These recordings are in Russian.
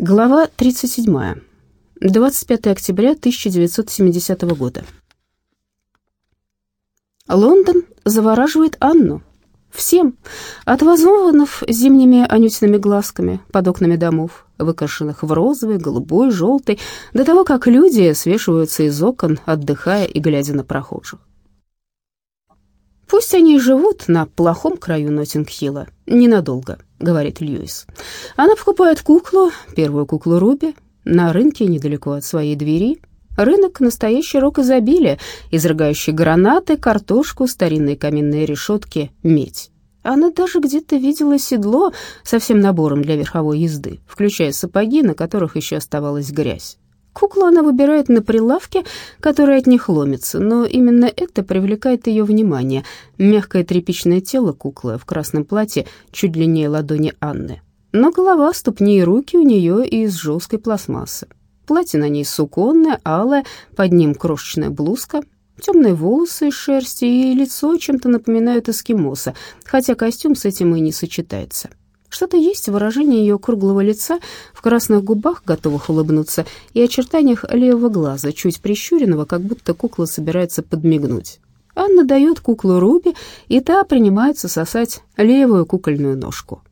Глава 37. 25 октября 1970 года. Лондон завораживает Анну. Всем, от вазованов зимними анютиными глазками под окнами домов, выкрашенных в розовый, голубой, желтый, до того, как люди свешиваются из окон, отдыхая и глядя на прохожих. «Пусть они и живут на плохом краю Ноттинг-Хилла, ненадолго», — говорит Льюис. Она покупает куклу, первую куклу Руби, на рынке недалеко от своей двери. Рынок — настоящий рок изобилия, изрыгающий гранаты, картошку, старинные каменные решетки, медь. Она даже где-то видела седло со всем набором для верховой езды, включая сапоги, на которых еще оставалась грязь. Куклу она выбирает на прилавке, который от них ломится, но именно это привлекает ее внимание. Мягкое тряпичное тело куклы в красном платье чуть длиннее ладони Анны. Но голова, ступни и руки у нее из жесткой пластмассы. Платье на ней суконное, алое, под ним крошечная блузка, темные волосы из шерсти и лицо чем-то напоминают эскимоса, хотя костюм с этим и не сочетается. Что-то есть в выражении ее круглого лица, в красных губах, готовых улыбнуться, и очертаниях левого глаза, чуть прищуренного, как будто кукла собирается подмигнуть. Анна дает куклу Руби, и та принимается сосать левую кукольную ножку.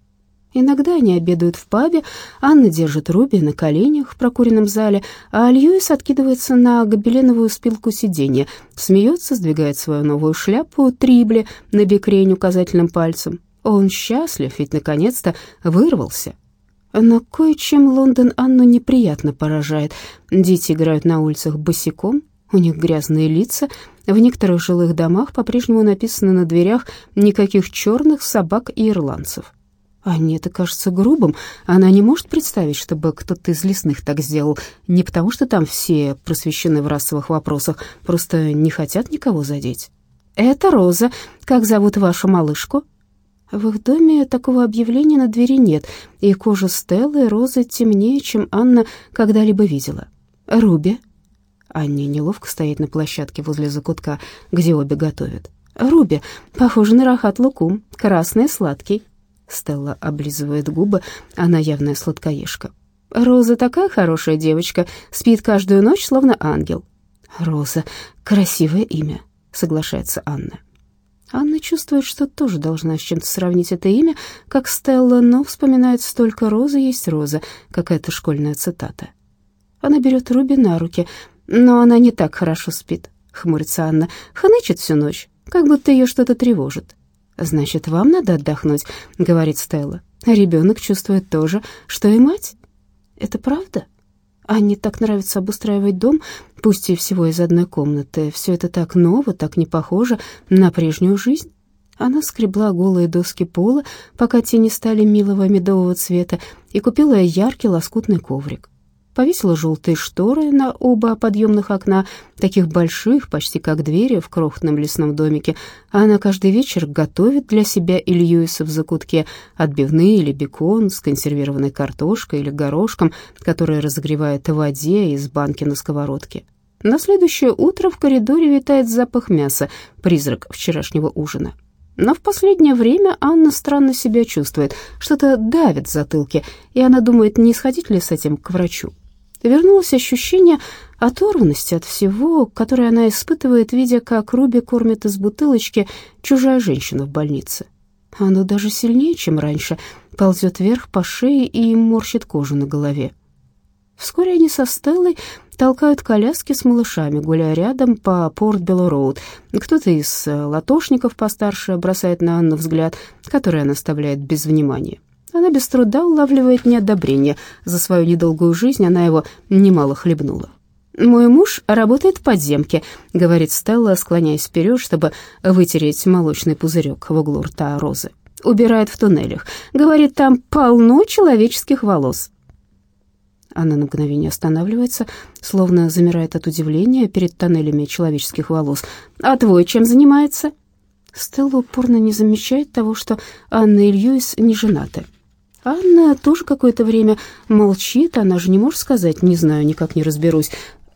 Иногда они обедают в пабе, Анна держит Руби на коленях в прокуренном зале, а Льюис откидывается на гобеленовую спилку сиденья, смеется, сдвигает свою новую шляпу трибли на бекрень указательным пальцем, он счастлив, ведь наконец-то вырвался. Но кое-чем Лондон Анну неприятно поражает. Дети играют на улицах босиком, у них грязные лица. В некоторых жилых домах по-прежнему написано на дверях «никаких черных собак и ирландцев». Анне это кажется грубым. Она не может представить, чтобы кто-то из лесных так сделал. Не потому, что там все просвещены в расовых вопросах, просто не хотят никого задеть. «Это Роза. Как зовут вашу малышку?» В их доме такого объявления на двери нет, и кожа Стеллы и Розы темнее, чем Анна когда-либо видела. «Руби». Анне неловко стоит на площадке возле закутка, где обе готовят. «Руби, похоже на рахат лукум, красный, сладкий». Стелла облизывает губы, она явная сладкоежка. «Роза такая хорошая девочка, спит каждую ночь, словно ангел». «Роза, красивое имя», — соглашается Анна. Анна чувствует, что тоже должна с чем-то сравнить это имя, как Стелла, но вспоминает «столько розы есть роза», какая-то школьная цитата. Она берет Руби на руки, но она не так хорошо спит, хмурится Анна, хнычет всю ночь, как будто ее что-то тревожит. «Значит, вам надо отдохнуть», — говорит Стелла. «Ребенок чувствует то же, что и мать». «Это правда?» Анне так нравится обустраивать дом, пусть и всего из одной комнаты. Все это так ново, так не похоже на прежнюю жизнь. Она скребла голые доски пола, пока те не стали милого медового цвета, и купила яркий лоскутный коврик повесила желтые шторы на оба подъемных окна, таких больших, почти как двери в крохотном лесном домике. А она каждый вечер готовит для себя и Льюиса в закутке отбивные или бекон с консервированной картошкой или горошком, который разогревает в воде из банки на сковородке. На следующее утро в коридоре витает запах мяса, призрак вчерашнего ужина. Но в последнее время Анна странно себя чувствует, что-то давит в затылке, и она думает, не сходить ли с этим к врачу. Вернулось ощущение оторванности от всего, которое она испытывает, видя, как Руби кормит из бутылочки чужая женщина в больнице. Оно даже сильнее, чем раньше, ползет вверх по шее и морщит кожу на голове. Вскоре они со Стеллой толкают коляски с малышами, гуляя рядом по Порт-Белло-Роуд. Кто-то из латошников постарше бросает на Анну взгляд, который она оставляет без внимания. Она без труда улавливает неодобрение. За свою недолгую жизнь она его немало хлебнула. «Мой муж работает в подземке», — говорит Стелла, склоняясь вперед, чтобы вытереть молочный пузырек в углу рта Розы. «Убирает в туннелях. Говорит, там полно человеческих волос». Она на мгновение останавливается, словно замирает от удивления перед тоннелями человеческих волос. «А твой чем занимается?» Стелла упорно не замечает того, что Анна и Льюис не женаты. Анна тоже какое-то время молчит, она же не может сказать, не знаю, никак не разберусь.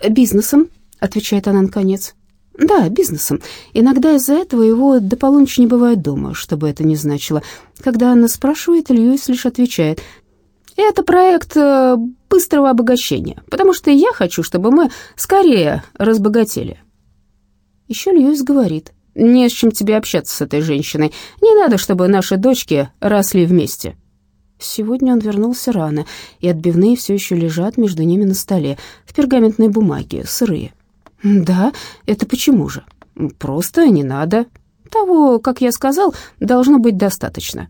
«Бизнесом», — отвечает она наконец. «Да, бизнесом. Иногда из-за этого его до полуночи не бывает дома, что бы это ни значило. Когда Анна спрашивает, Льюис лишь отвечает. Это проект э, быстрого обогащения, потому что я хочу, чтобы мы скорее разбогатели. Еще Льюис говорит, не с чем тебе общаться с этой женщиной. Не надо, чтобы наши дочки росли вместе. Сегодня он вернулся рано, и отбивные все еще лежат между ними на столе, в пергаментной бумаге, сырые. Да, это почему же? Просто не надо. Того, как я сказал, должно быть достаточно.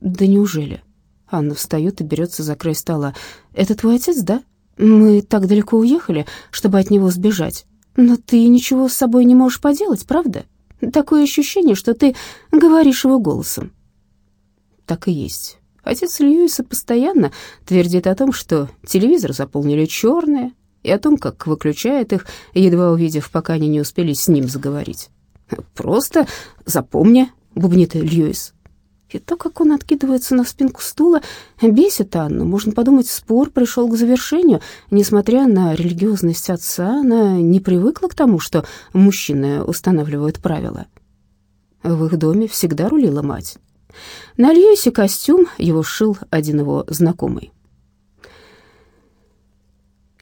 Да неужели? Анна встает и берется за край стола. «Это твой отец, да? Мы так далеко уехали, чтобы от него сбежать. Но ты ничего с собой не можешь поделать, правда? Такое ощущение, что ты говоришь его голосом». Так и есть. Отец Льюиса постоянно твердит о том, что телевизор заполнили черные, и о том, как выключает их, едва увидев, пока они не успели с ним заговорить. «Просто запомни», — бубнит Льюис, и то, как он откидывается на спинку стула, бесит Анну. Можно подумать, спор пришел к завершению. Несмотря на религиозность отца, она не привыкла к тому, что мужчины устанавливают правила. В их доме всегда рулила мать. На Льюисе костюм его шил один его знакомый.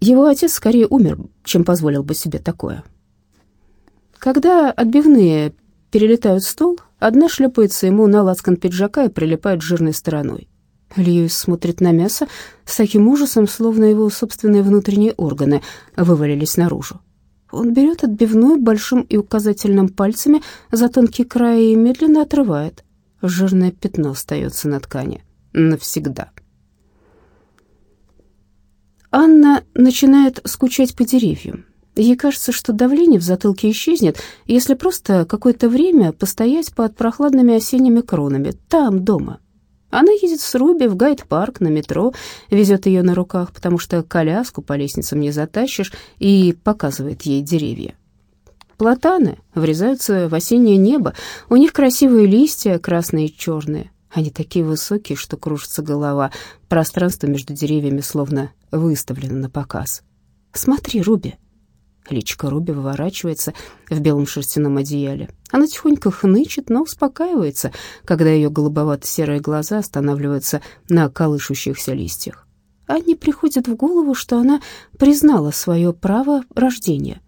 Его отец скорее умер, чем позволил бы себе такое. Когда отбивные перелетают стол, Одна шлепается ему на лацкан пиджака и прилипает жирной стороной. Льюис смотрит на мясо с таким ужасом, словно его собственные внутренние органы вывалились наружу. Он берет отбивную большим и указательным пальцами за тонкий край и медленно отрывает. Жирное пятно остается на ткани. Навсегда. Анна начинает скучать по деревьям. Ей кажется, что давление в затылке исчезнет, если просто какое-то время постоять под прохладными осенними кронами, там, дома. Она едет с Руби в гайд-парк на метро, везет ее на руках, потому что коляску по лестницам не затащишь, и показывает ей деревья. Платаны врезаются в осеннее небо, у них красивые листья, красные и черные. Они такие высокие, что кружится голова, пространство между деревьями словно выставлено на показ. «Смотри, Руби», Личико Руби выворачивается в белом шерстяном одеяле. Она тихонько хнычет, но успокаивается, когда ее голубовато-серые глаза останавливаются на колышущихся листьях. Анне приходит в голову, что она признала свое право рождения.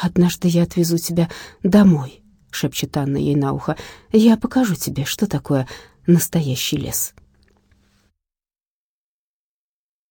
«Однажды я отвезу тебя домой», — шепчет Анна ей на ухо. «Я покажу тебе, что такое настоящий лес».